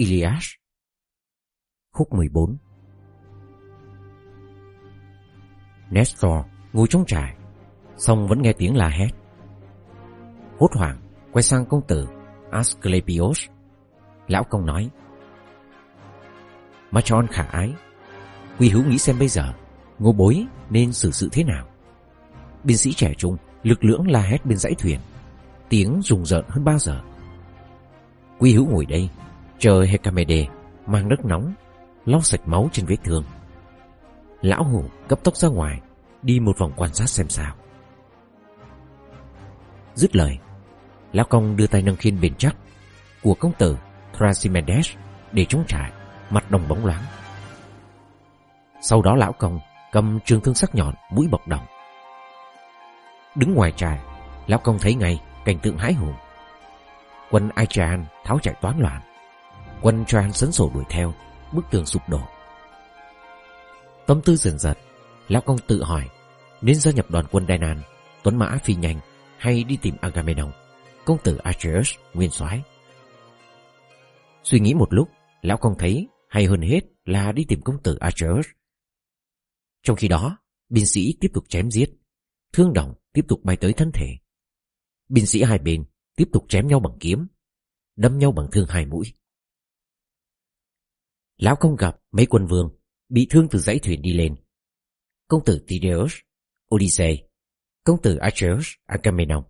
Ilias. Khúc 14 Nestor ngồi trong trại Xong vẫn nghe tiếng la hét. Hốt hoảng, Quay sang công tử Asclepios. Lão công nói Machon khả ái. Quy hữu nghĩ xem bây giờ, Ngô bối nên xử sự thế nào? Binh sĩ trẻ trung, Lực lưỡng la hét bên dãy thuyền. Tiếng rùng rợn hơn bao giờ. Quy hữu ngồi đây Chờ Hecamede, Mang nước nóng, Lau sạch máu trên vết thương. Lão hủ cấp tốc ra ngoài, Đi một vòng quan sát xem sao. Dứt lời, Lão công đưa tay nâng khiên bền chắc Của công tử Thrasimedes Để chống trải, Mặt đồng bóng loáng. Sau đó lão công Cầm trường thương sắc nhọn, mũi bọc đồng. Đứng ngoài trại, Lão công thấy ngay cảnh tượng hãi hùng. Quân Aichan tháo chạy toán loạn. Quân choan sấn sổ đuổi theo, Bức tường sụp đổ. Tâm tư dần dật, Lão công tự hỏi, Nên gia nhập đoàn quân Đainan Tuấn Mã phi nhanh, Hay đi tìm Agamemnon? Công tử Atreus nguyên soái. Suy nghĩ một lúc, Lão công thấy hay hơn hết là đi tìm công tử Atreus. Trong khi đó, Binh sĩ tiếp tục chém giết, Thương đồng tiếp tục bay tới thân thể. Binh sĩ hai bên tiếp tục chém nhau bằng kiếm, Đâm nhau bằng thương hai mũi. Lão không gặp mấy quân vương Bị thương từ dãy thuyền đi lên. Công tử Tideus, Odyssey Công tử Acheus Agamemnon.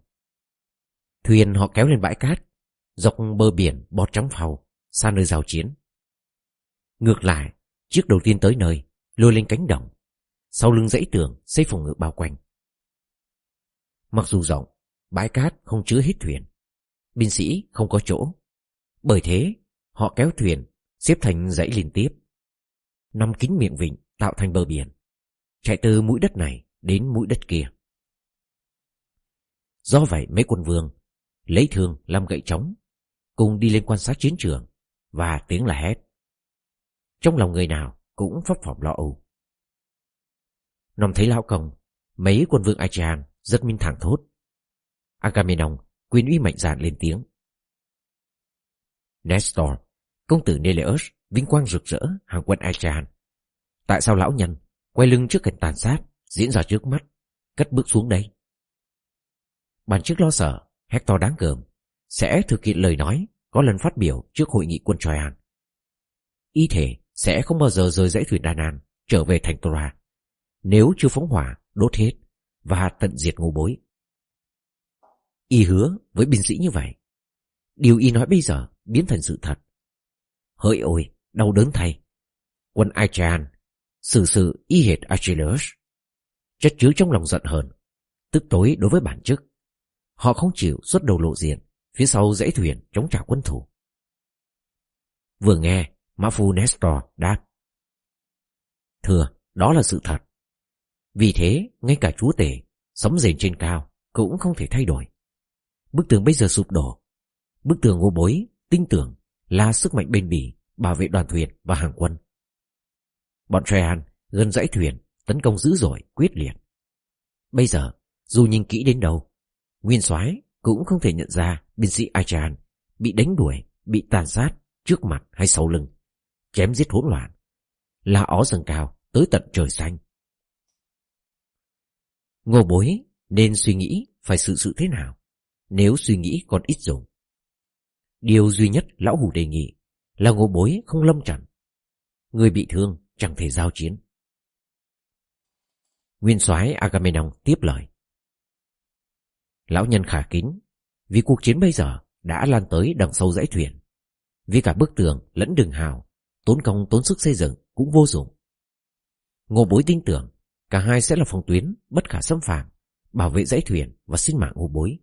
Thuyền họ kéo lên bãi cát Dọc bờ biển bọt trắng phào Xa nơi giao chiến. Ngược lại Chiếc đầu tiên tới nơi Lôi lên cánh đồng. Sau lưng dãy tường xây phòng ngự bao quanh. Mặc dù rộng Bãi cát không chứa hết thuyền. Binh sĩ không có chỗ. Bởi thế họ kéo thuyền Xếp thành dãy liên tiếp. Năm kính miệng vịnh, tạo thành bờ biển. Chạy từ mũi đất này đến mũi đất kia. Do vậy, mấy quân vương Lấy thương làm gậy trống, Cùng đi lên quan sát chiến trường Và tiếng là hét. Trong lòng người nào cũng phấp phỏng lo âu. Nằm thấy lão công, Mấy quân vương Achean rất minh thẳng thốt. Agamemnon quyền uy mạnh dạn lên tiếng. Nestor Công tử Neleus vinh quang rực rỡ hàng quân Achean Tại sao lão nhân quay lưng trước cảnh tàn sát diễn ra trước mắt cất bước xuống đây Bản chức lo sợ Hector đáng gờm sẽ thực hiện lời nói có lần phát biểu trước hội nghị quân Troyan. Y thể sẽ không bao giờ rời dãy thuyền Đà an, trở về thành Tora nếu chưa phóng hỏa đốt hết và tận diệt ngô bối. Y hứa với binh sĩ như vậy. Điều Y nói bây giờ biến thành sự thật. Hỡi ôi, đau đớn thay. Quân Aichan xử sự y hệt Achilles. Chất chứa trong lòng giận hờn, tức tối đối với bản chức. Họ không chịu xuất đầu lộ diện, phía sau dãy thuyền chống trả quân thủ. Vừa nghe, Mã Phu Nestor đáp. Thưa, đó là sự thật. Vì thế, ngay cả chúa tể, sống rền trên cao, cũng không thể thay đổi. Bức tường bây giờ sụp đổ. Bức tường ngô bối, tin tưởng là sức mạnh bền bỉ bảo vệ đoàn thuyền và hàng quân. Bọn Trehan gần dãy thuyền tấn công dữ dội, quyết liệt. Bây giờ, dù nhìn kỹ đến đâu, Nguyên soái cũng không thể nhận ra binh sĩ Achan bị đánh đuổi, bị tàn sát trước mặt hay sau lưng, chém giết hỗn loạn, là ó dần cao tới tận trời xanh. Ngô bối nên suy nghĩ phải xử sự thế nào nếu suy nghĩ còn ít dùng. Điều duy nhất lão hủ đề nghị là ngô bối không lâm trận. Người bị thương chẳng thể giao chiến. Nguyên soái Agamemnon tiếp lời. Lão nhân khả kính, vì cuộc chiến bây giờ đã lan tới đằng sâu dãy thuyền. Vì cả bức tường lẫn đường hào, tốn công tốn sức xây dựng cũng vô dụng. Ngô bối tin tưởng cả hai sẽ là phòng tuyến bất khả xâm phạm, bảo vệ dãy thuyền và sinh mạng ngô bối.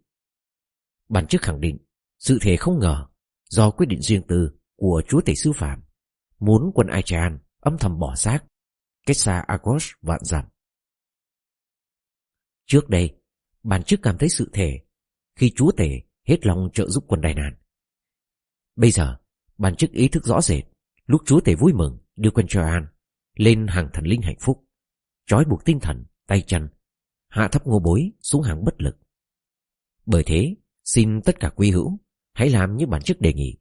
Bản chức khẳng định, sự thể không ngờ do quyết định riêng tư của chúa tể sư phạm muốn quân Aichan âm thầm bỏ xác cách xa Argos vạn dặm. Trước đây, bản chức cảm thấy sự thể khi chúa tể hết lòng trợ giúp quân Đại Nạn. Bây giờ, bản chức ý thức rõ rệt lúc chúa tể vui mừng đưa quân cho an lên hàng thần linh hạnh phúc, trói buộc tinh thần, tay chân, hạ thấp ngô bối xuống hàng bất lực. Bởi thế, xin tất cả quý hữu hãy làm như bản chức đề nghị.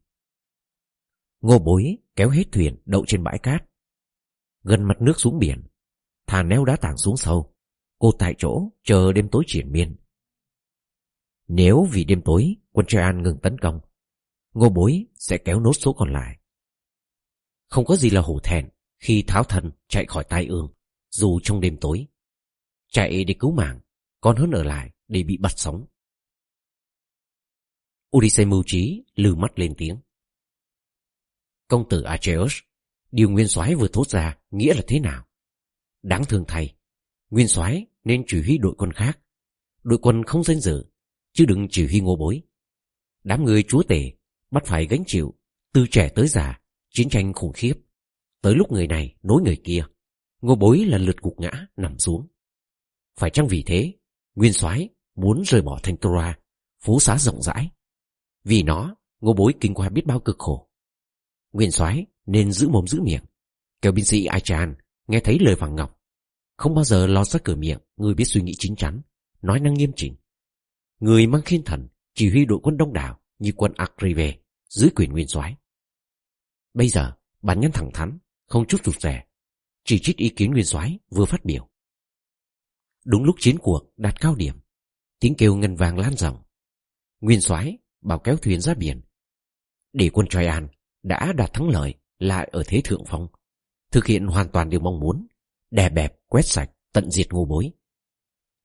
Ngô bối kéo hết thuyền đậu trên bãi cát. Gần mặt nước xuống biển, Thà neo đá tảng xuống sâu. Cô tại chỗ chờ đêm tối triển miên. Nếu vì đêm tối quân Trời An ngừng tấn công, ngô bối sẽ kéo nốt số còn lại. Không có gì là hổ thẹn khi tháo thần chạy khỏi tai ương, dù trong đêm tối. Chạy để cứu mạng, còn hơn ở lại để bị bắt sống. Odyssey mưu trí lừ mắt lên tiếng. Công tử Acheus, điều nguyên soái vừa thốt ra nghĩa là thế nào? Đáng thương thầy, nguyên soái nên chỉ huy đội quân khác. Đội quân không danh dự, chứ đừng chỉ huy ngô bối. Đám người chúa tể bắt phải gánh chịu, từ trẻ tới già, chiến tranh khủng khiếp. Tới lúc người này nối người kia, ngô bối là lượt gục ngã nằm xuống. Phải chăng vì thế, nguyên soái muốn rời bỏ thành Tora, phố xá rộng rãi. Vì nó, ngô bối kinh qua biết bao cực khổ. Nguyên soái nên giữ mồm giữ miệng. Kêu binh sĩ Achan nghe thấy lời vàng ngọc. Không bao giờ lo ra cửa miệng, người biết suy nghĩ chính chắn, nói năng nghiêm chỉnh. Người mang khiên thần, chỉ huy đội quân đông đảo như quân Akrive dưới quyền nguyên soái. Bây giờ, bản nhân thẳng thắn, không chút rụt rè, chỉ trích ý kiến nguyên soái vừa phát biểu. Đúng lúc chiến cuộc đạt cao điểm, tiếng kêu ngân vàng lan rộng. Nguyên soái bảo kéo thuyền ra biển. Để quân Troyan đã đạt thắng lợi lại ở thế thượng phong, thực hiện hoàn toàn điều mong muốn, đè bẹp, quét sạch, tận diệt ngô bối.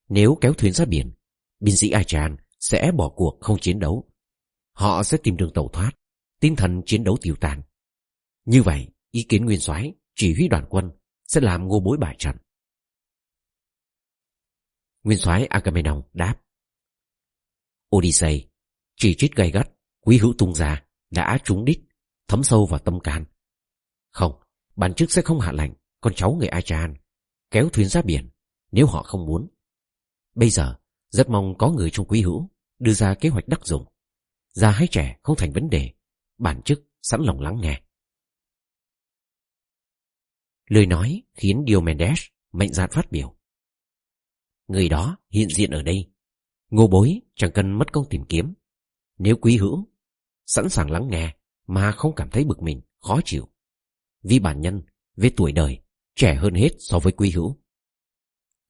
Nếu kéo thuyền ra biển, binh sĩ Achan sẽ bỏ cuộc không chiến đấu. Họ sẽ tìm đường tẩu thoát, tinh thần chiến đấu tiêu tan. Như vậy, ý kiến nguyên soái chỉ huy đoàn quân sẽ làm ngô bối bại trận. Nguyên soái Agamemnon đáp. Odyssey chỉ trích gay gắt, quý hữu tung ra, đã trúng đích, thấm sâu vào tâm can. Không, bản chức sẽ không hạ lệnh con cháu người Achan kéo thuyền ra biển nếu họ không muốn. Bây giờ, rất mong có người trong quý hữu đưa ra kế hoạch đắc dụng. Già hay trẻ không thành vấn đề, bản chức sẵn lòng lắng nghe. Lời nói khiến Diomedes mạnh dạn phát biểu. Người đó hiện diện ở đây. Ngô bối chẳng cần mất công tìm kiếm. Nếu quý hữu, sẵn sàng lắng nghe mà không cảm thấy bực mình, khó chịu. Vì bản nhân, về tuổi đời, trẻ hơn hết so với quý hữu.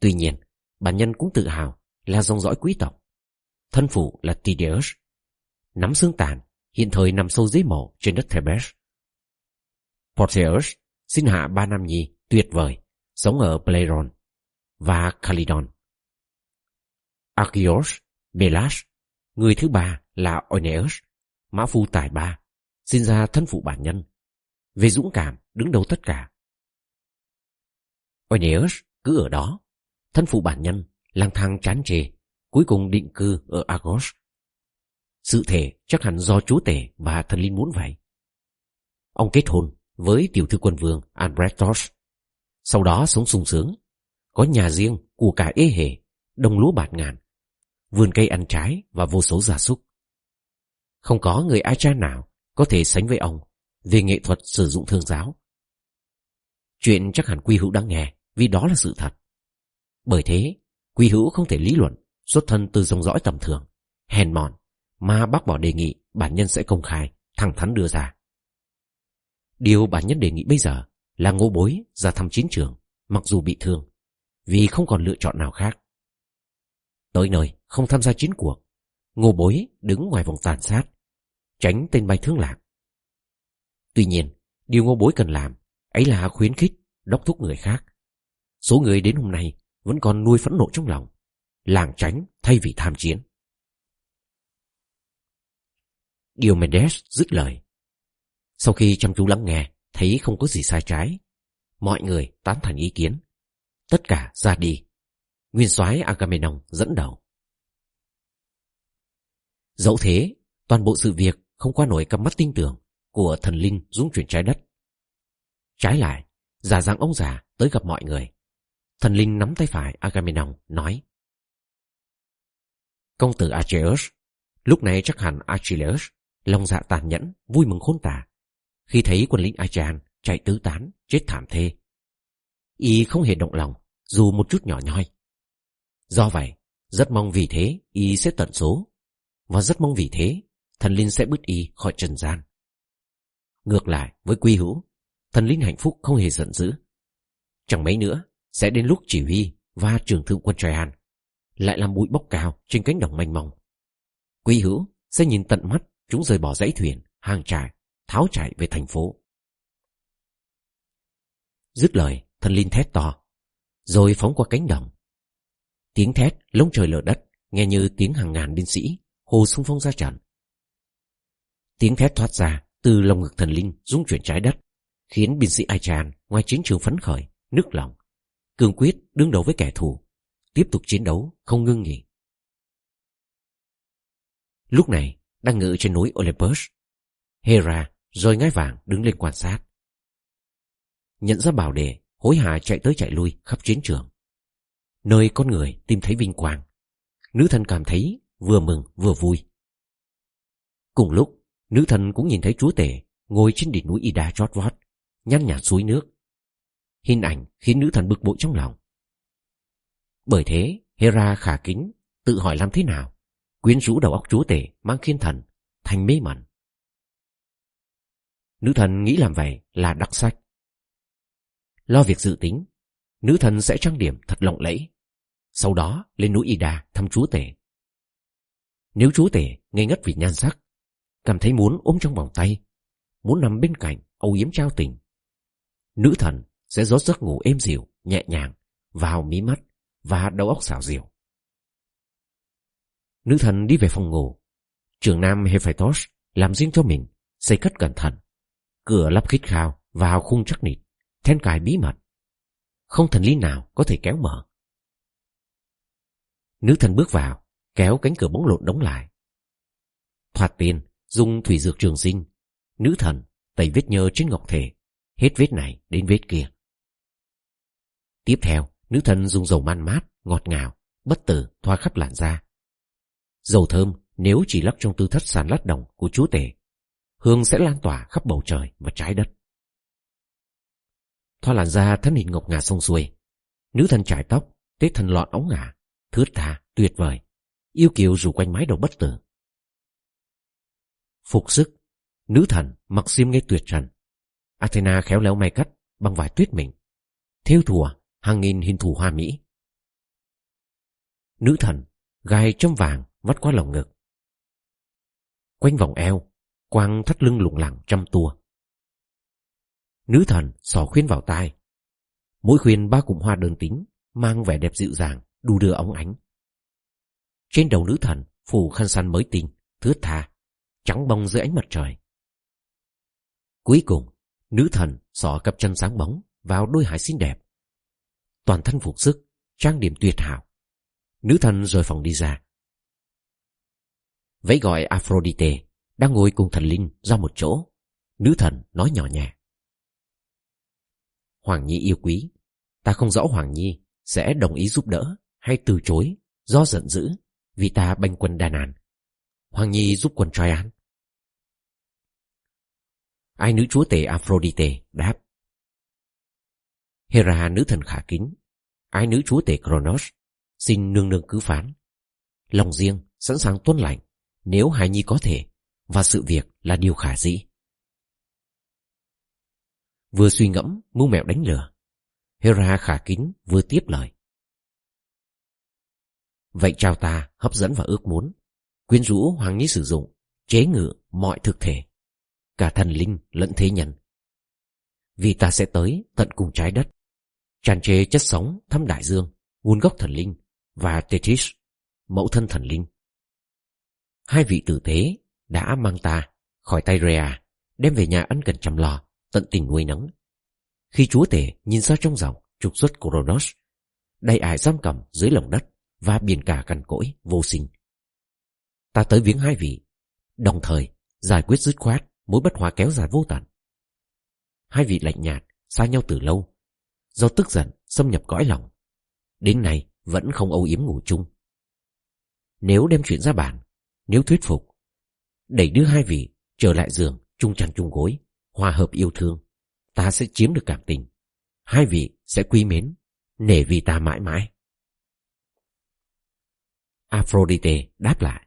Tuy nhiên, bản nhân cũng tự hào là dòng dõi quý tộc. Thân phụ là Tideus. Nắm xương tàn, hiện thời nằm sâu dưới mộ trên đất Thebes. Porteus sinh hạ ba nam nhi tuyệt vời, sống ở Pleiron và Calydon. Archeos, Belas, người thứ ba là Oineus, mã phu tài ba, sinh ra thân phụ bản nhân. Về dũng cảm, đứng đầu tất cả. Oineus cứ ở đó, thân phụ bản nhân, lang thang chán chề, cuối cùng định cư ở Argos. Sự thể chắc hẳn do chúa tể và thần linh muốn vậy. Ông kết hôn với tiểu thư quân vương Albrechtos. Sau đó sống sung sướng, có nhà riêng, của cải ê hề, đồng lúa bạt ngàn, vườn cây ăn trái và vô số gia súc. Không có người ai cha nào có thể sánh với ông về nghệ thuật sử dụng thương giáo. Chuyện chắc hẳn Quy Hữu đã nghe vì đó là sự thật. Bởi thế, Quy Hữu không thể lý luận xuất thân từ dòng dõi tầm thường, hèn mọn, mà bác bỏ đề nghị bản nhân sẽ công khai, thẳng thắn đưa ra. Điều bản nhân đề nghị bây giờ là ngô bối ra thăm chiến trường, mặc dù bị thương, vì không còn lựa chọn nào khác. Tới nơi, không tham gia chiến cuộc, ngô bối đứng ngoài vòng tàn sát, tránh tên bay thương lạc. Tuy nhiên, điều ngô bối cần làm ấy là khuyến khích, đốc thúc người khác. Số người đến hôm nay vẫn còn nuôi phẫn nộ trong lòng, làng tránh thay vì tham chiến. Diomedes dứt lời. Sau khi chăm chú lắng nghe, thấy không có gì sai trái, mọi người tán thành ý kiến. Tất cả ra đi. Nguyên soái Agamemnon dẫn đầu. Dẫu thế, toàn bộ sự việc không qua nổi cặp mắt tinh tưởng của thần linh dũng chuyển trái đất. Trái lại, giả dạng ông già tới gặp mọi người. Thần linh nắm tay phải Agamemnon nói. Công tử Acheus, lúc này chắc hẳn Achilles, lòng dạ tàn nhẫn, vui mừng khôn tả. Khi thấy quân lính Achan chạy tứ tán, chết thảm thê. Y không hề động lòng, dù một chút nhỏ nhoi. Do vậy, rất mong vì thế Y sẽ tận số. Và rất mong vì thế, thần linh sẽ bứt Y khỏi trần gian. Ngược lại với quy hữu, thần linh hạnh phúc không hề giận dữ. Chẳng mấy nữa, sẽ đến lúc chỉ huy và trưởng thượng quân Traian lại làm bụi bốc cao trên cánh đồng mênh mông. Quy hữu sẽ nhìn tận mắt chúng rời bỏ dãy thuyền, hàng trại, tháo chạy về thành phố. Dứt lời, thần linh thét to, rồi phóng qua cánh đồng. Tiếng thét lông trời lở đất, nghe như tiếng hàng ngàn binh sĩ hồ xung phong ra trận. Tiếng thét thoát ra từ lòng ngực thần linh rung chuyển trái đất, khiến binh sĩ Aichan ngoài chiến trường phấn khởi, nước lòng, cương quyết đương đầu với kẻ thù, tiếp tục chiến đấu không ngưng nghỉ. Lúc này, đang ngự trên núi Olympus, Hera rồi ngai vàng đứng lên quan sát. Nhận ra bảo đề, hối hả chạy tới chạy lui khắp chiến trường. Nơi con người tìm thấy vinh quang, nữ thần cảm thấy vừa mừng vừa vui. Cùng lúc, nữ thần cũng nhìn thấy chúa tể ngồi trên đỉnh núi Ida chót nhăn nhạt suối nước. Hình ảnh khiến nữ thần bực bội trong lòng. Bởi thế, Hera khả kính, tự hỏi làm thế nào, quyến rũ đầu óc chúa tể mang khiên thần, thành mê mẩn. Nữ thần nghĩ làm vậy là đặc sách. Lo việc dự tính, nữ thần sẽ trang điểm thật lộng lẫy. Sau đó lên núi Ida thăm chúa tể. Nếu chúa tể ngây ngất vì nhan sắc, cảm thấy muốn ôm trong vòng tay, muốn nằm bên cạnh, âu yếm trao tình, nữ thần sẽ rót giấc ngủ êm dịu, nhẹ nhàng, vào mí mắt và đầu óc xảo diệu. Nữ thần đi về phòng ngủ. Trường nam Hephaestus làm riêng cho mình, xây cất cẩn thận. Cửa lắp khít khao vào khung chắc nịt, then cài bí mật. Không thần lý nào có thể kéo mở. Nữ thần bước vào, kéo cánh cửa bóng lộn đóng lại. Thoạt tiền, dùng thủy dược trường sinh. Nữ thần tẩy vết nhơ trên ngọc thể, hết vết này đến vết kia. Tiếp theo, nữ thần dùng dầu man mát, ngọt ngào, bất tử thoa khắp làn da. Dầu thơm nếu chỉ lắc trong tư thất sàn lát đồng của chúa tể, hương sẽ lan tỏa khắp bầu trời và trái đất. Thoa làn da thân hình ngọc ngà sông xuôi, nữ thần trải tóc, tết thần lọn ống ngả, thướt tha, tuyệt vời, yêu kiều rủ quanh mái đầu bất tử. Phục sức, nữ thần mặc xiêm nghe tuyệt trần. Athena khéo léo may cắt bằng vải tuyết mình. Thêu thùa hàng nghìn hình thù hoa mỹ. Nữ thần gai châm vàng vắt qua lồng ngực. Quanh vòng eo, quang thắt lưng lủng lẳng trăm tua. Nữ thần sò khuyên vào tai. Mỗi khuyên ba cụm hoa đơn tính, mang vẻ đẹp dịu dàng, đu đưa óng ánh. Trên đầu nữ thần phủ khăn săn mới tinh, thướt tha, trắng bông dưới ánh mặt trời. Cuối cùng, nữ thần xỏ cặp chân sáng bóng vào đôi hải xinh đẹp. Toàn thân phục sức, trang điểm tuyệt hảo. Nữ thần rời phòng đi ra. Vẫy gọi Aphrodite đang ngồi cùng thần linh ra một chỗ. Nữ thần nói nhỏ nhẹ. Hoàng Nhi yêu quý, ta không rõ Hoàng Nhi sẽ đồng ý giúp đỡ hay từ chối do giận dữ vì ta banh quân Đà Nàn. Hoàng Nhi giúp quân Traian. Ai nữ chúa tể Aphrodite đáp. Hera, nữ thần khả kính. Ai nữ chúa tể Kronos xin nương nương cứ phán. Lòng riêng, sẵn sàng tuân lạnh nếu hài Nhi có thể, và sự việc là điều khả dĩ. Vừa suy ngẫm, mưu mẹo đánh lừa Hera khả kính, vừa tiếp lời. Vậy chào ta hấp dẫn và ước muốn quyến rũ Hoàng Nhi sử dụng chế ngự mọi thực thể cả thần linh lẫn thế nhân. Vì ta sẽ tới tận cùng trái đất, tràn trề chất sống thăm đại dương, nguồn gốc thần linh và Tethys, mẫu thân thần linh. Hai vị tử tế đã mang ta khỏi tay Rhea, đem về nhà ăn cần chăm lo, tận tình nuôi nấng. Khi chúa tể nhìn ra trong dòng trục xuất Kronos, đầy ải giam cầm dưới lòng đất và biển cả cằn cỗi vô sinh. Ta tới viếng hai vị, đồng thời giải quyết dứt khoát mối bất hòa kéo dài vô tận. Hai vị lạnh nhạt, xa nhau từ lâu, do tức giận xâm nhập cõi lòng. Đến nay vẫn không âu yếm ngủ chung. Nếu đem chuyện ra bản, nếu thuyết phục, đẩy đưa hai vị trở lại giường, chung chăn chung gối, hòa hợp yêu thương, ta sẽ chiếm được cảm tình. Hai vị sẽ quý mến, nể vì ta mãi mãi. Aphrodite đáp lại.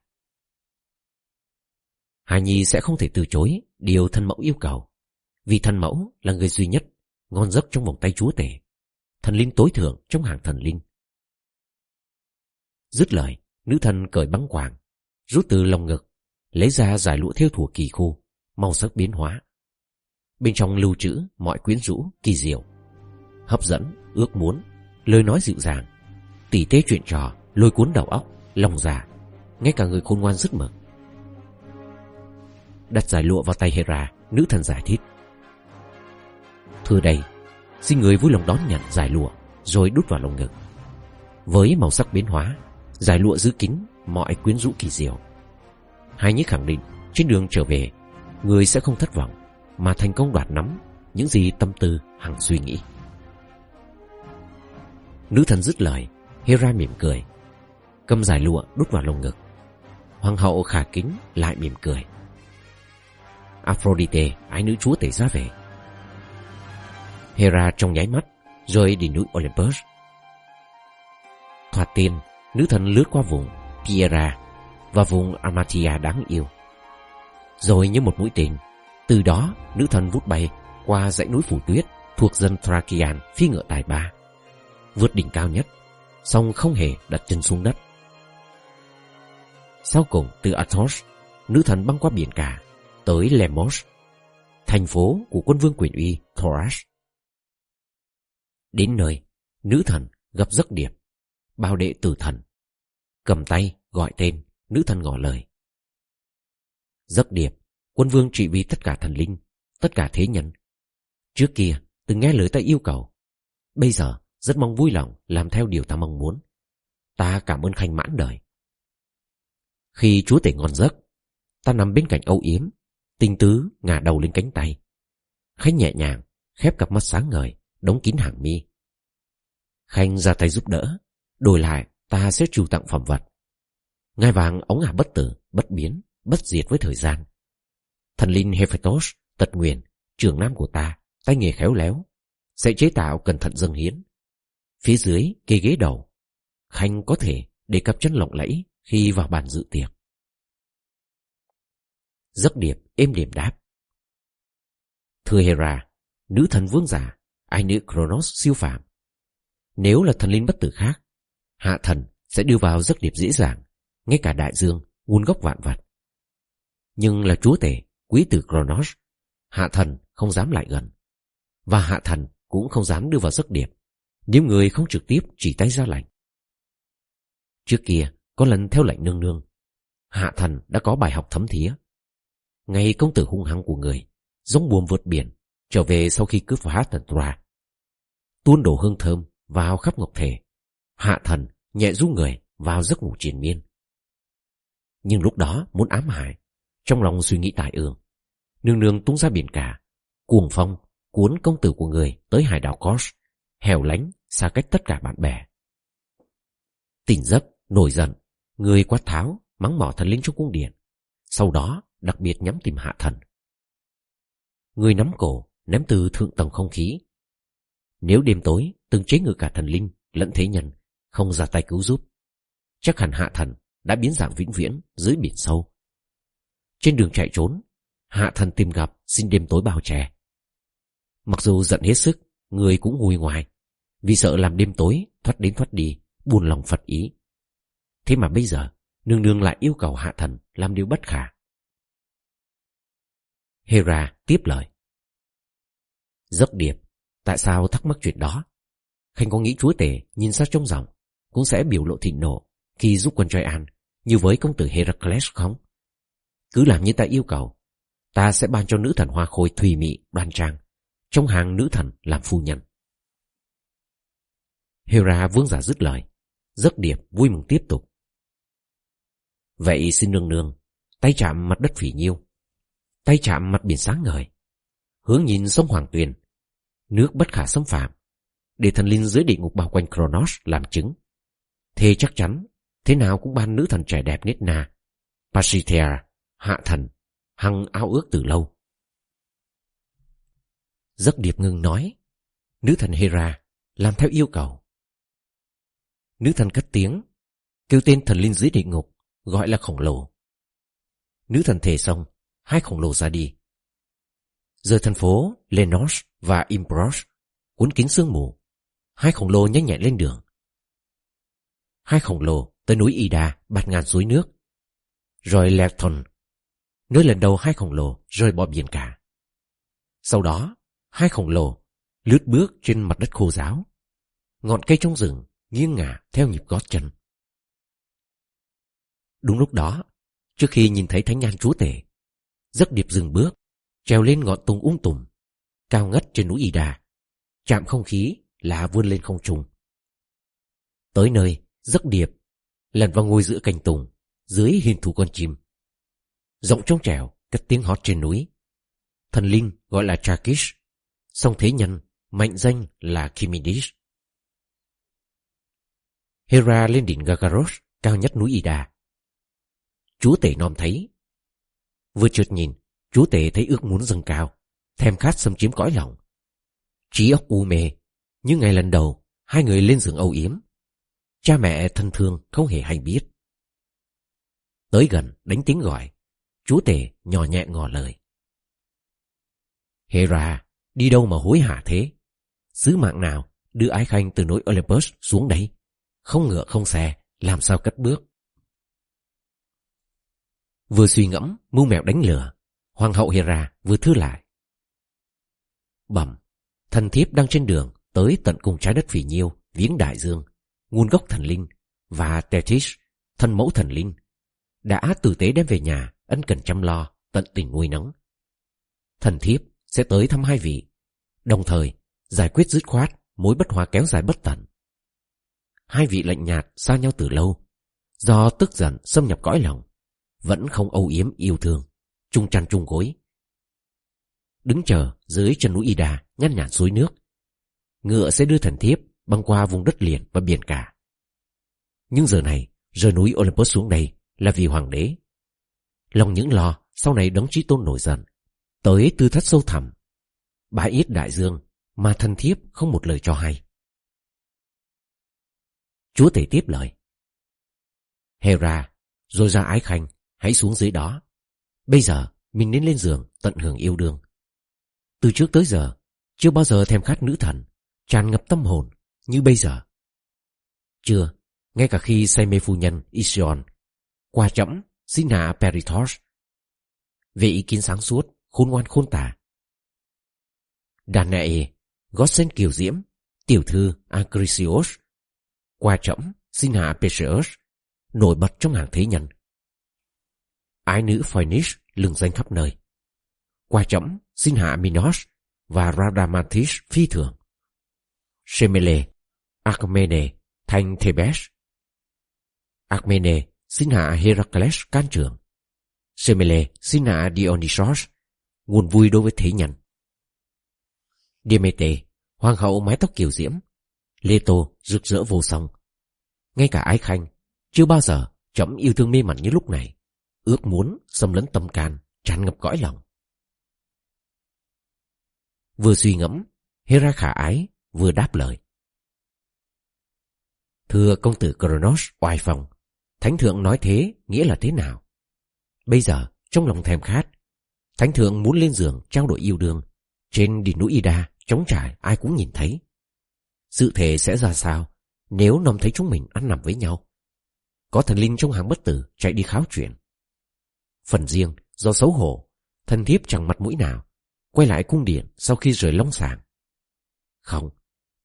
Hà Nhi sẽ không thể từ chối điều thân mẫu yêu cầu. Vì thân mẫu là người duy nhất Ngon giấc trong vòng tay chúa tể Thần linh tối thượng trong hàng thần linh Dứt lời Nữ thần cởi băng quàng Rút từ lòng ngực Lấy ra giải lụa theo thủa kỳ khu Màu sắc biến hóa Bên trong lưu trữ mọi quyến rũ, kỳ diệu Hấp dẫn, ước muốn Lời nói dịu dàng Tỉ tê chuyện trò, lôi cuốn đầu óc Lòng già, Ngay cả người khôn ngoan rất mực Đặt giải lụa vào tay Hera, Nữ thần giải thích. Thưa đây, Xin người vui lòng đón nhận giải lụa, Rồi đút vào lồng ngực. Với màu sắc biến hóa, Giải lụa giữ kín mọi quyến rũ kỳ diệu. Hai nhĩ khẳng định, Trên đường trở về, Người sẽ không thất vọng, Mà thành công đoạt nắm Những gì tâm tư hằng suy nghĩ. Nữ thần dứt lời, Hera mỉm cười. Cầm giải lụa đút vào lồng ngực. Hoàng hậu khả kính lại mỉm cười. Aphrodite, ái nữ chúa tể ra về. Hera trong nháy mắt rơi đi núi Olympus. Thoạt tiên, nữ thần lướt qua vùng Piera và vùng Amatia đáng yêu. Rồi như một mũi tên, từ đó nữ thần vút bay qua dãy núi phủ tuyết thuộc dân thrakian phi ngựa tài ba, vượt đỉnh cao nhất, song không hề đặt chân xuống đất sau cùng từ Athos, nữ thần băng qua biển cả, tới Lemos, thành phố của quân vương quyền uy Thorash. đến nơi, nữ thần gặp giấc điệp, bao đệ tử thần, cầm tay gọi tên nữ thần ngỏ lời. Giấc điệp, quân vương trị vì tất cả thần linh, tất cả thế nhân. Trước kia, từng nghe lời ta yêu cầu. Bây giờ, rất mong vui lòng làm theo điều ta mong muốn. Ta cảm ơn khanh mãn đời khi chúa tể ngon giấc. Ta nằm bên cạnh âu yếm. Tinh tứ ngả đầu lên cánh tay. Khánh nhẹ nhàng, khép cặp mắt sáng ngời, đóng kín hàng mi. Khanh ra tay giúp đỡ. Đổi lại, ta sẽ trù tặng phẩm vật. Ngai vàng ống ả bất tử, bất biến, bất diệt với thời gian. Thần linh hephaestus, tật nguyền, trưởng nam của ta, tay nghề khéo léo, sẽ chế tạo cẩn thận dâng hiến. Phía dưới kê ghế đầu. Khanh có thể để cặp chân lộng lẫy khi vào bàn dự tiệc giấc điệp êm điểm đáp. Thưa hera, nữ thần vương giả, ai nữ kronos siêu phàm. Nếu là thần linh bất tử khác, hạ thần sẽ đưa vào giấc điệp dễ dàng, ngay cả đại dương nguồn gốc vạn vật. Nhưng là chúa tể, quý tử kronos, hạ thần không dám lại gần. Và hạ thần cũng không dám đưa vào giấc điệp, nếu người không trực tiếp chỉ tay ra lệnh. Trước kia, có lần theo lệnh nương nương, hạ thần đã có bài học thấm thía ngay công tử hung hăng của người giống buồm vượt biển trở về sau khi cướp phá thần tòa Tuôn đổ hương thơm vào khắp ngọc thể. Hạ thần nhẹ du người vào giấc ngủ triền miên. Nhưng lúc đó muốn ám hại, trong lòng suy nghĩ tài ương. Nương nương tung ra biển cả, cuồng phong, cuốn công tử của người tới hải đảo Kos, hẻo lánh, xa cách tất cả bạn bè. Tỉnh giấc, nổi giận, người quát tháo, mắng mỏ thần linh trong cung điện. Sau đó, đặc biệt nhắm tìm hạ thần. Người nắm cổ, ném từ thượng tầng không khí. Nếu đêm tối, từng chế ngự cả thần linh, lẫn thế nhân, không ra tay cứu giúp. Chắc hẳn hạ thần đã biến dạng vĩnh viễn dưới biển sâu. Trên đường chạy trốn, hạ thần tìm gặp xin đêm tối bao che. Mặc dù giận hết sức, người cũng ngồi ngoài, vì sợ làm đêm tối thoát đến thoát đi, buồn lòng Phật ý. Thế mà bây giờ, nương nương lại yêu cầu hạ thần làm điều bất khả. Hera tiếp lời. Giấc điệp, tại sao thắc mắc chuyện đó? Khanh có nghĩ chúa tể nhìn sát trong dòng cũng sẽ biểu lộ thịnh nộ khi giúp quân Troyan như với công tử Heracles không? Cứ làm như ta yêu cầu, ta sẽ ban cho nữ thần hoa khôi thùy mị đoan trang trong hàng nữ thần làm phu nhân. Hera vương giả dứt lời, giấc điệp vui mừng tiếp tục. Vậy xin nương nương, tay chạm mặt đất phỉ nhiêu, tay chạm mặt biển sáng ngời, hướng nhìn sông Hoàng Tuyền, nước bất khả xâm phạm, để thần linh dưới địa ngục bao quanh Kronos làm chứng. Thế chắc chắn, thế nào cũng ban nữ thần trẻ đẹp nết na, Pasithea, hạ thần, hăng ao ước từ lâu. Giấc điệp ngừng nói, nữ thần Hera làm theo yêu cầu. Nữ thần cất tiếng, kêu tên thần linh dưới địa ngục, gọi là khổng lồ. Nữ thần thề xong, hai khổng lồ ra đi. Rời thành phố Lenos và Imbros, cuốn kín sương mù, hai khổng lồ nhanh nhẹn lên đường. Hai khổng lồ tới núi Ida bạt ngàn suối nước, rồi Lerton, nơi lần đầu hai khổng lồ rơi bỏ biển cả. Sau đó, hai khổng lồ lướt bước trên mặt đất khô ráo. Ngọn cây trong rừng nghiêng ngả theo nhịp gót chân. Đúng lúc đó, trước khi nhìn thấy thánh nhan chúa tể, giấc điệp dừng bước, trèo lên ngọn tùng ung tùm, cao ngất trên núi Ida, chạm không khí là vươn lên không trung. Tới nơi, giấc điệp lần vào ngôi giữa cành tùng, dưới hình thủ con chim. Rộng trong trèo, cất tiếng hót trên núi. Thần linh gọi là Chakish, song thế nhân, mạnh danh là Kimidish. Hera lên đỉnh Gagaros, cao nhất núi Ida. Chúa tể nom thấy. Vừa chợt nhìn, chúa tể thấy ước muốn dâng cao, thèm khát xâm chiếm cõi lòng. Trí óc u mê, như ngày lần đầu, hai người lên giường âu yếm. Cha mẹ thân thương không hề hay biết. Tới gần, đánh tiếng gọi. Chúa tể nhỏ nhẹ ngỏ lời. Hera, đi đâu mà hối hả thế? Sứ mạng nào đưa ái khanh từ núi Olympus xuống đây? Không ngựa không xe, làm sao cất bước? Vừa suy ngẫm, mưu mẹo đánh lửa, Hoàng hậu Hera vừa thư lại. Bẩm, thần thiếp đang trên đường tới tận cùng trái đất phỉ nhiêu, viếng đại dương, nguồn gốc thần linh và Tetis thân mẫu thần linh, đã tử tế đem về nhà, ân cần chăm lo, tận tình nuôi nấng. Thần thiếp sẽ tới thăm hai vị, đồng thời giải quyết dứt khoát mối bất hòa kéo dài bất tận. Hai vị lạnh nhạt xa nhau từ lâu, do tức giận xâm nhập cõi lòng, vẫn không âu yếm yêu thương, chung chăn chung gối. Đứng chờ dưới chân núi Ida nhăn nhản suối nước, ngựa sẽ đưa thần thiếp băng qua vùng đất liền và biển cả. Nhưng giờ này, rời núi Olympus xuống đây là vì hoàng đế. Lòng những lo sau này đấng trí tôn nổi giận, tới tư thất sâu thẳm, bãi ít đại dương mà thần thiếp không một lời cho hay. Chúa tể tiếp lời. Hera, rồi ra ái khanh, hãy xuống dưới đó. Bây giờ, mình nên lên giường tận hưởng yêu đương. Từ trước tới giờ, chưa bao giờ thèm khát nữ thần, tràn ngập tâm hồn như bây giờ. Chưa, ngay cả khi say mê phu nhân Ision, qua chậm xin hạ Peritos. Về ý kiến sáng suốt, khôn ngoan khôn tả. Danae, Gosen Kiều Diễm, tiểu thư Acrisios, qua chậm xin hạ Perseus, nổi bật trong hàng thế nhân. Ái nữ Phoenix lừng danh khắp nơi. Qua chấm, xin hạ Minos và Radamantis phi thường. Semele, Armene, thành Thebes. Armene xin hạ Heracles can trường. Semele xin hạ Dionysos, nguồn vui đối với thế nhân. Demeter, hoàng hậu mái tóc kiều diễm. Leto rực rỡ vô song. Ngay cả ái khanh, chưa bao giờ chấm yêu thương mê mẩn như lúc này. Ước muốn xâm lấn tâm can, tràn ngập cõi lòng. Vừa suy ngẫm, Hera khả ái, vừa đáp lời. Thưa công tử Kronos oai phòng, Thánh thượng nói thế nghĩa là thế nào? Bây giờ, trong lòng thèm khát, Thánh thượng muốn lên giường trao đổi yêu đương. Trên đỉnh núi Ida, trống trải ai cũng nhìn thấy. Sự thể sẽ ra sao nếu nằm thấy chúng mình ăn nằm với nhau? Có thần linh trong hàng bất tử chạy đi kháo chuyện. Phần riêng, do xấu hổ, thần thiếp chẳng mặt mũi nào, quay lại cung điện sau khi rời long sàng. Không,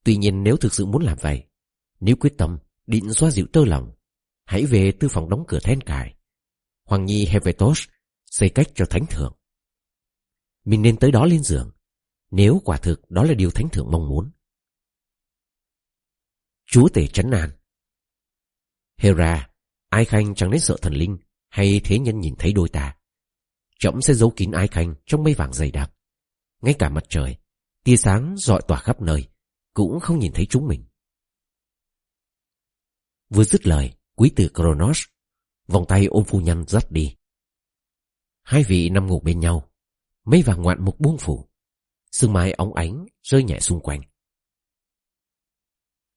tuy nhiên nếu thực sự muốn làm vậy, nếu quyết tâm định xoa dịu tơ lòng, hãy về tư phòng đóng cửa then cài. Hoàng Nhi Hevetos xây cách cho thánh thượng. Mình nên tới đó lên giường, nếu quả thực đó là điều thánh thượng mong muốn. Chúa tể trấn an Hera, ai khanh chẳng đến sợ thần linh hay thế nhân nhìn thấy đôi ta. chậm sẽ giấu kín ai khanh trong mây vàng dày đặc. Ngay cả mặt trời, tia sáng dọi tỏa khắp nơi, cũng không nhìn thấy chúng mình. Vừa dứt lời, quý tử Kronos, vòng tay ôm phu nhân dắt đi. Hai vị nằm ngủ bên nhau, mây vàng ngoạn mục buông phủ, sương mai óng ánh rơi nhẹ xung quanh.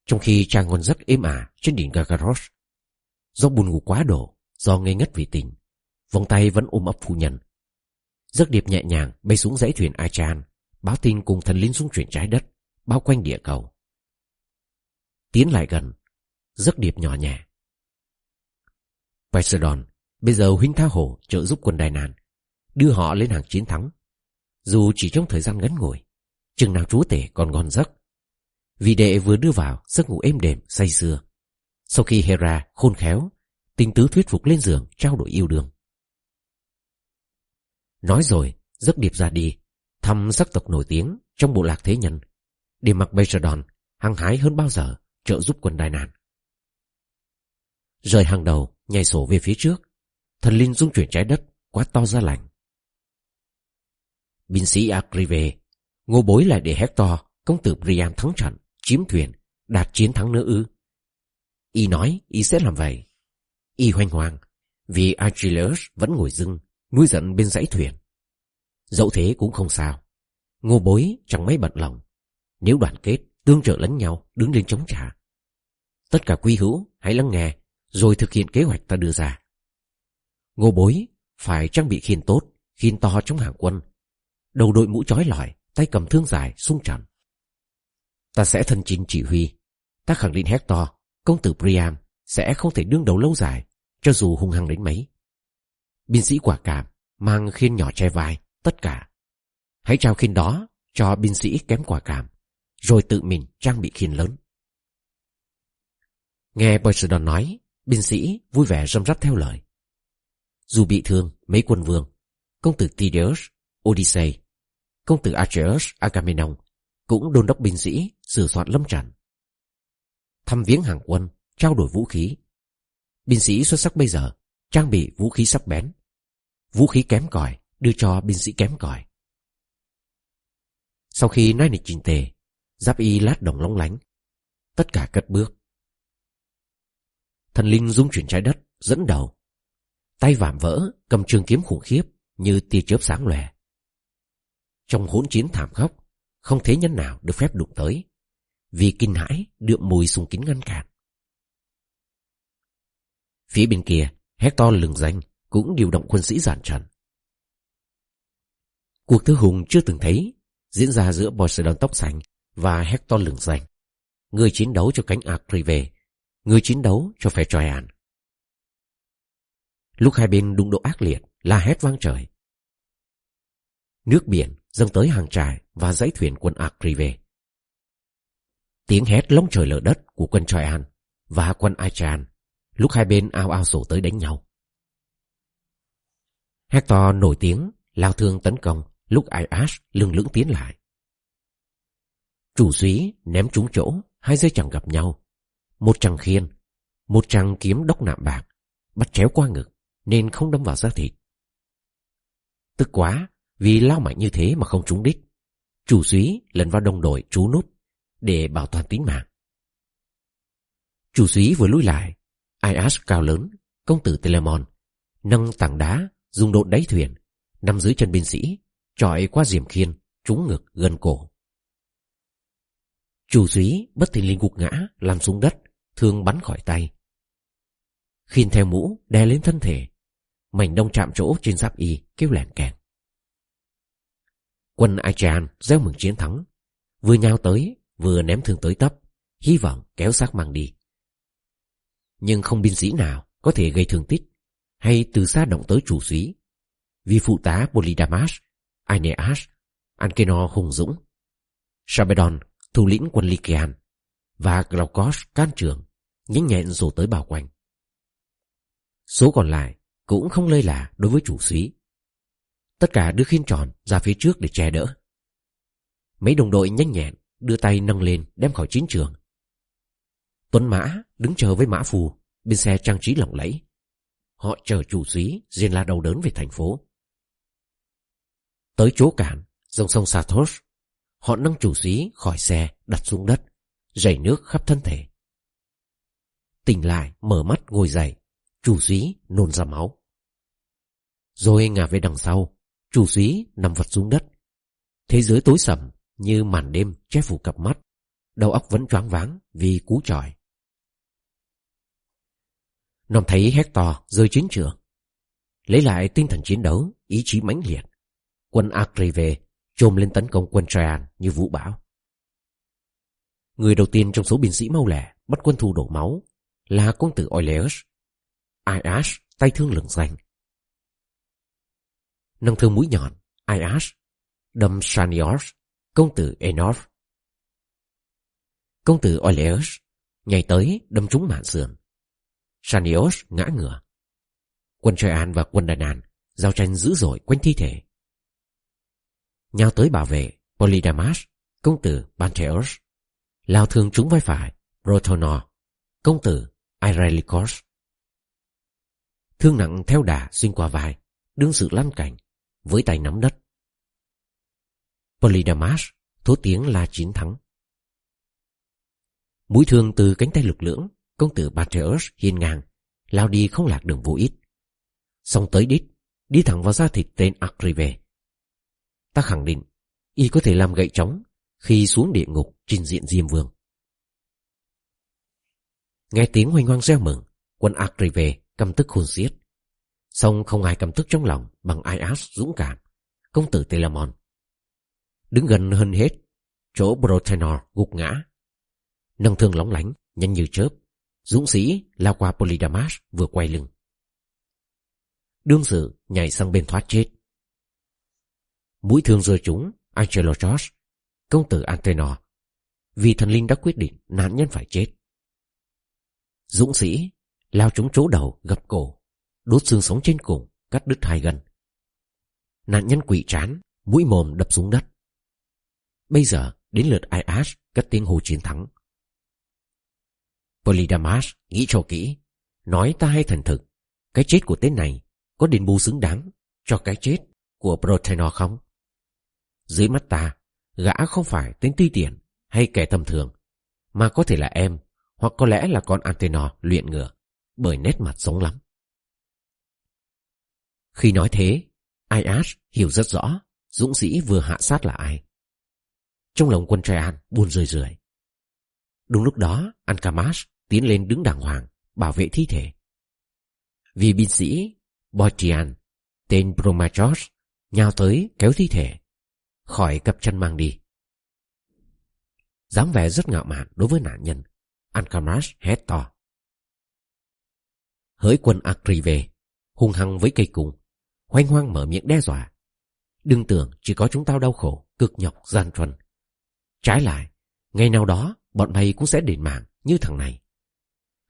Trong khi chàng ngon giấc êm ả trên đỉnh Gagaros, do buồn ngủ quá độ, do ngây ngất vì tình, vòng tay vẫn ôm ấp phu nhân. Giấc điệp nhẹ nhàng bay xuống dãy thuyền Achan, báo tin cùng thần linh xuống chuyển trái đất, bao quanh địa cầu. Tiến lại gần, giấc điệp nhỏ nhẹ. Poseidon, bây giờ huynh tha hồ trợ giúp quân Đài Nàn, đưa họ lên hàng chiến thắng. Dù chỉ trong thời gian ngắn ngủi, chừng nào chúa tể còn ngon giấc. Vì đệ vừa đưa vào giấc ngủ êm đềm say sưa. Sau khi Hera khôn khéo, tình tứ thuyết phục lên giường trao đổi yêu đương. Nói rồi, giấc điệp ra đi, thăm sắc tộc nổi tiếng trong bộ lạc thế nhân, để mặc Bejadon hăng hái hơn bao giờ trợ giúp quân Đài Nàn. Rời hàng đầu, nhảy sổ về phía trước, thần linh dung chuyển trái đất, quá to ra lành. Binh sĩ Agrive, ngô bối lại để Hector, công tử Priam thắng trận, chiếm thuyền, đạt chiến thắng nữa ư. Y nói Y sẽ làm vậy. Y hoanh hoàng, vì Achilles vẫn ngồi dưng, nuôi giận bên dãy thuyền. Dẫu thế cũng không sao. Ngô bối chẳng mấy bận lòng. Nếu đoàn kết, tương trợ lẫn nhau, đứng lên chống trả. Tất cả quy hữu, hãy lắng nghe, rồi thực hiện kế hoạch ta đưa ra. Ngô bối phải trang bị khiên tốt, khiên to trong hàng quân. Đầu đội mũ chói lỏi tay cầm thương dài, sung trận. Ta sẽ thân chính chỉ huy. Ta khẳng định Hector, công tử Priam sẽ không thể đương đầu lâu dài, cho dù hung hăng đến mấy. Binh sĩ quả cảm, mang khiên nhỏ che vai, tất cả. Hãy trao khiên đó cho binh sĩ kém quả cảm, rồi tự mình trang bị khiên lớn. Nghe Poseidon nói, binh sĩ vui vẻ râm rắp theo lời. Dù bị thương, mấy quân vương, công tử Tydeus, Odyssey, công tử Archeus Agamemnon cũng đôn đốc binh sĩ sửa soạn lâm trận. Thăm viếng hàng quân, trao đổi vũ khí. Binh sĩ xuất sắc bây giờ trang bị vũ khí sắc bén. Vũ khí kém cỏi đưa cho binh sĩ kém cỏi. Sau khi nói nịch trình tề, giáp y lát đồng lóng lánh. Tất cả cất bước. Thần linh dung chuyển trái đất, dẫn đầu. Tay vạm vỡ, cầm trường kiếm khủng khiếp như tia chớp sáng lòe. Trong hỗn chiến thảm khốc, không thế nhân nào được phép đụng tới, vì kinh hãi đượm mùi sùng kính ngăn cản. Phía bên kia, Hector lừng danh cũng điều động quân sĩ giản trần. Cuộc thứ hùng chưa từng thấy diễn ra giữa Poseidon tóc xanh và Hector lừng danh. Người chiến đấu cho cánh Acrive, người chiến đấu cho phe Troyan. Lúc hai bên đụng độ ác liệt, la hét vang trời. Nước biển dâng tới hàng trại và dãy thuyền quân Acrive. Tiếng hét lông trời lở đất của quân Troyan và quân Achan lúc hai bên ao ao sổ tới đánh nhau. Hector nổi tiếng, lao thương tấn công lúc Iash lưng lưỡng tiến lại. Chủ suý ném trúng chỗ, hai dây chẳng gặp nhau. Một chàng khiên, một chàng kiếm đốc nạm bạc, bắt chéo qua ngực, nên không đâm vào da thịt. Tức quá, vì lao mạnh như thế mà không trúng đích. Chủ suý lần vào đồng đội trú núp để bảo toàn tính mạng. Chủ suý vừa lui lại, aias cao lớn, công tử Telemon, nâng tảng đá, dùng độn đáy thuyền, nằm dưới chân binh sĩ, trọi qua diềm khiên, trúng ngực gần cổ. Chủ suý bất thình linh gục ngã, làm xuống đất, thương bắn khỏi tay. Khiên theo mũ, đè lên thân thể, mảnh đông chạm chỗ trên giáp y, kêu lẻn kèn Quân Achean gieo mừng chiến thắng, vừa nhao tới, vừa ném thương tới tấp, hy vọng kéo xác mang đi. Nhưng không binh sĩ nào có thể gây thương tích hay từ xa động tới chủ sĩ. Vì phụ tá Polydamas, Aeneas, Ankenor hùng dũng, Sabedon, thủ lĩnh quân Lycian và Glaucos can trường, nhánh nhẹn rổ tới bao quanh. Số còn lại cũng không lơi là đối với chủ sĩ. Tất cả đưa khiên tròn ra phía trước để che đỡ. Mấy đồng đội nhanh nhẹn đưa tay nâng lên đem khỏi chiến trường. Tuấn Mã đứng chờ với Mã Phù bên xe trang trí lộng lẫy. Họ chờ chủ sĩ riêng la đầu đớn về thành phố. Tới chỗ cản, dòng sông Sathos, họ nâng chủ sĩ khỏi xe đặt xuống đất, dày nước khắp thân thể. Tỉnh lại, mở mắt ngồi dậy, chủ sĩ nôn ra máu. Rồi ngả về đằng sau, chủ sĩ nằm vật xuống đất. Thế giới tối sầm như màn đêm che phủ cặp mắt, đầu óc vẫn choáng váng vì cú tròi. Nom thấy Hector rơi chiến trường. Lấy lại tinh thần chiến đấu, ý chí mãnh liệt. Quân Agrive trồm lên tấn công quân Traian như vũ bão. Người đầu tiên trong số binh sĩ mau lẻ bắt quân thù đổ máu là công tử Oileus. Iash tay thương lừng danh. Nâng thương mũi nhọn, Iash đâm Sanios, công tử Enor. Công tử Oileus nhảy tới đâm trúng mạn sườn. Sanios ngã ngửa. Quân Traian và quân Đà giao tranh dữ dội quanh thi thể. Nhào tới bảo vệ Polydamas, công tử Pantheos, lao thương trúng vai phải Protonor, công tử Irelicos. Thương nặng theo đà xuyên qua vai, đương sự lăn cảnh, với tay nắm đất. Polydamas thốt tiếng la chiến thắng. Mũi thương từ cánh tay lực lưỡng, công tử Patreus hiên ngang, lao đi không lạc đường vô ít. Xong tới đích, đi thẳng vào da thịt tên Akrive Ta khẳng định, y có thể làm gậy trống khi xuống địa ngục trình diện Diêm Vương. Nghe tiếng hoành hoang reo mừng, quân Akrive căm tức khôn xiết. Xong không ai căm tức trong lòng bằng Ias dũng cảm, công tử Telamon. Đứng gần hơn hết, chỗ Brotenor gục ngã. Nâng thương lóng lánh, nhanh như chớp, dũng sĩ lao qua Polydamas vừa quay lưng. Đương sự nhảy sang bên thoát chết. Mũi thương rơi trúng Angelo George, công tử Antenor, vì thần linh đã quyết định nạn nhân phải chết. Dũng sĩ lao trúng chỗ đầu gập cổ, đốt xương sống trên cùng, cắt đứt hai gần. Nạn nhân quỵ trán, mũi mồm đập xuống đất. Bây giờ đến lượt Ias cất tiếng hô chiến thắng. Polydamas nghĩ cho kỹ, nói ta hay thần thực, cái chết của tên này có đền bù xứng đáng cho cái chết của Protenor không? Dưới mắt ta, gã không phải tên ti tiền hay kẻ tầm thường, mà có thể là em, hoặc có lẽ là con Antenor luyện ngựa, bởi nét mặt giống lắm. Khi nói thế, Ias hiểu rất rõ dũng sĩ vừa hạ sát là ai. Trong lòng quân Traian buồn rười rười Đúng lúc đó, Ancamas tiến lên đứng đàng hoàng, bảo vệ thi thể. Vì binh sĩ Boitian, tên Bromachos, nhào tới kéo thi thể, khỏi cặp chân mang đi. dáng vẻ rất ngạo mạn đối với nạn nhân, Ancamas hét to. Hỡi quân Akri về, hung hăng với cây cung, hoanh hoang mở miệng đe dọa. Đừng tưởng chỉ có chúng tao đau khổ, cực nhọc, gian truân. Trái lại, ngày nào đó bọn mày cũng sẽ đền mạng như thằng này.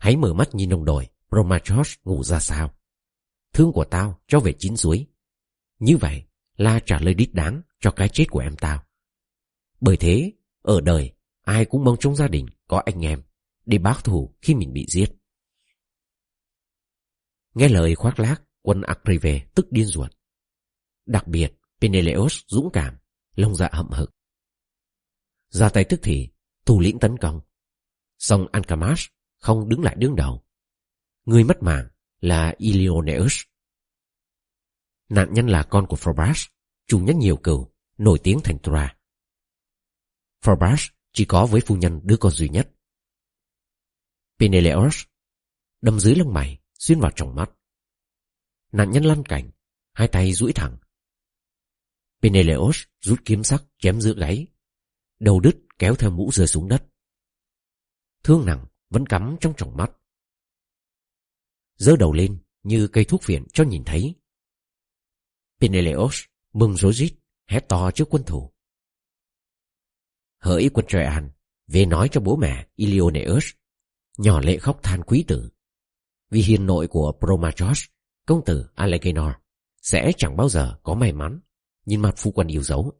Hãy mở mắt nhìn đồng đội Romachos ngủ ra sao. Thương của tao cho về chín suối. Như vậy là trả lời đích đáng cho cái chết của em tao. Bởi thế, ở đời, ai cũng mong trong gia đình có anh em để bác thù khi mình bị giết. Nghe lời khoác lác, quân Akrive tức điên ruột. Đặc biệt, Peneleos dũng cảm, lông dạ hậm hực. Ra tay tức thì, thủ lĩnh tấn công. Song Ankamash không đứng lại đứng đầu. Người mất mạng là Ilioneus. Nạn nhân là con của Phobas, chủ nhân nhiều cừu, nổi tiếng thành Tra Phobas chỉ có với phu nhân đứa con duy nhất. Peneleos đâm dưới lông mày, xuyên vào trong mắt. Nạn nhân lăn cảnh, hai tay duỗi thẳng. Peneleos rút kiếm sắc chém giữa gáy, đầu đứt kéo theo mũ rơi xuống đất. Thương nặng vẫn cắm trong tròng mắt. giơ đầu lên như cây thuốc phiện cho nhìn thấy. Peneleos mừng rối rít, hét to trước quân thủ. Hỡi quân Troyan, về nói cho bố mẹ Ilioneus, nhỏ lệ khóc than quý tử. Vì hiền nội của Promachos, công tử Alegenor, sẽ chẳng bao giờ có may mắn nhìn mặt phu quân yêu dấu.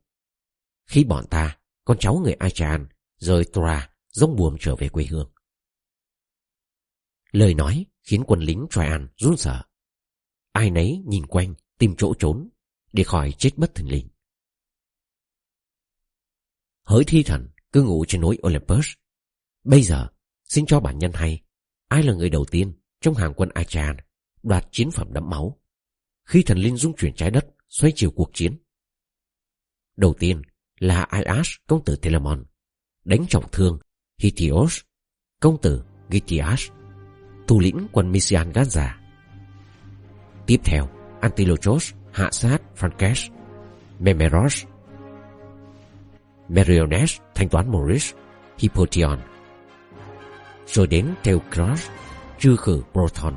Khi bọn ta, con cháu người Achaean rời Tora, rông buồm trở về quê hương. Lời nói khiến quân lính Troyan run sợ. Ai nấy nhìn quanh, tìm chỗ trốn, để khỏi chết bất thình lình. Hỡi thi thần cứ ngủ trên núi Olympus. Bây giờ, xin cho bản nhân hay, ai là người đầu tiên trong hàng quân Achan đoạt chiến phẩm đẫm máu, khi thần linh dung chuyển trái đất xoay chiều cuộc chiến. Đầu tiên là Ias công tử Telamon, đánh trọng thương Hittios, công tử Gitias thủ lĩnh quân Mysian Gaza. Tiếp theo, Antilochos hạ sát Frankesh, Memeros Meriones thanh toán Morris, Hippotion rồi đến Teucros trư khử Proton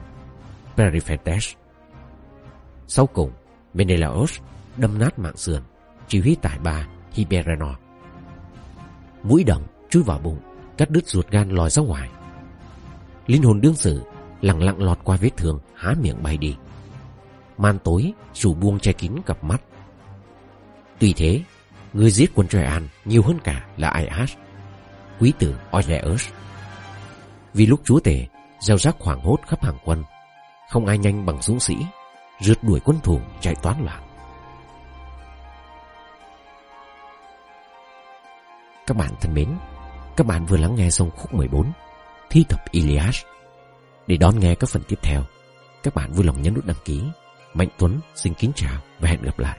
Periphetes sau cùng Menelaos đâm nát mạng sườn chỉ huy tải bà Hiberenor. mũi đồng chui vào bụng cắt đứt ruột gan lòi ra ngoài linh hồn đương sự, lặng lặng lọt qua vết thương, há miệng bay đi. Man tối rủ buông che kín cặp mắt. Tuy thế, người giết quân Troyan nhiều hơn cả là Aias quý tử Oileus. Vì lúc chúa tể, gieo rác hoảng hốt khắp hàng quân, không ai nhanh bằng dũng sĩ, rượt đuổi quân thủ, chạy toán loạn. Các bạn thân mến, các bạn vừa lắng nghe xong khúc 14 thi tập Iliad. Để đón nghe các phần tiếp theo, các bạn vui lòng nhấn nút đăng ký. Mạnh Tuấn xin kính chào và hẹn gặp lại.